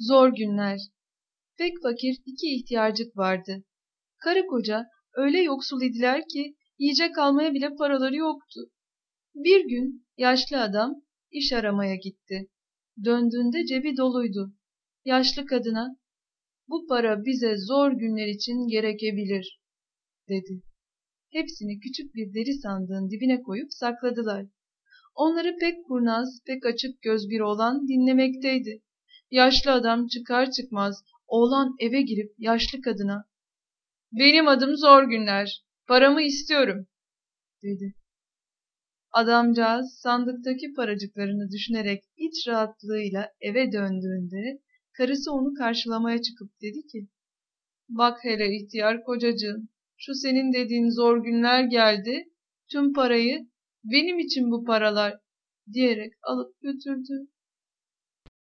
Zor günler. Pek fakir iki ihtiyarcık vardı. Karı koca öyle yoksul idiler ki yiyecek almaya bile paraları yoktu. Bir gün yaşlı adam iş aramaya gitti. Döndüğünde cebi doluydu. Yaşlı kadına, bu para bize zor günler için gerekebilir, dedi. Hepsini küçük bir deri sandığın dibine koyup sakladılar. Onları pek kurnaz, pek açık göz bir oğlan dinlemekteydi. Yaşlı adam çıkar çıkmaz oğlan eve girip yaşlı kadına ''Benim adım Zor Günler, paramı istiyorum.'' dedi. Adamcağız sandıktaki paracıklarını düşünerek iç rahatlığıyla eve döndüğünde karısı onu karşılamaya çıkıp dedi ki ''Bak hele ihtiyar kocacığım, şu senin dediğin zor günler geldi, tüm parayı benim için bu paralar diyerek alıp götürdü.